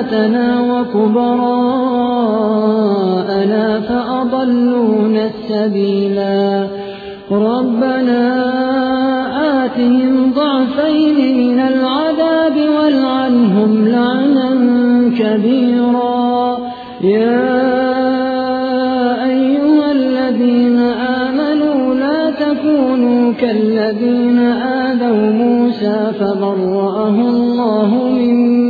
سادتنا وكبراءنا فأضلونا السبيلا. ربنا آتهم ضعفين من العذاب والعنهم لعنا كبيرا. يا أيها الذين آمنوا لا تكونوا كالذين آذوا موسى فبرأه الله مما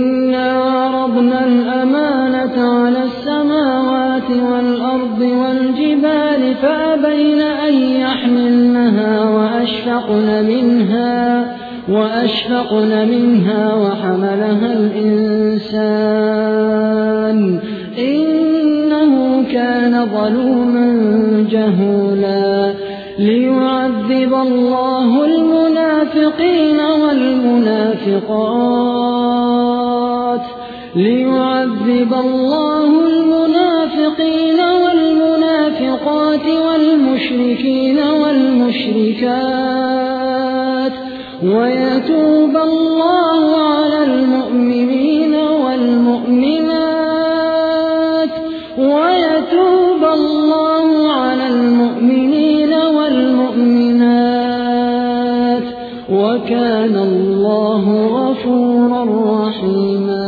والجبال فأبين أن يحملنها وأشفقن منها وأشفقن منها وحملها الإنسان إنه كان ظلوما جهولا ليعذب الله المنافقين والمنافقات ليعذب الله المنافقين الْمُحْصَنَاتِ وَالْمُشْرِكِينَ وَالْمُشْرِكَاتِ وَيَتُوبَ اللَّهُ عَلَى الْمُؤْمِنِينَ وَالْمُؤْمِنَاتِ وَيَتُوبَ اللَّهُ عَلَى الْمُؤْمِنِينَ وَالْمُؤْمِنَاتِ وَكَانَ اللَّهُ غَفُورًا رَّحِيمًا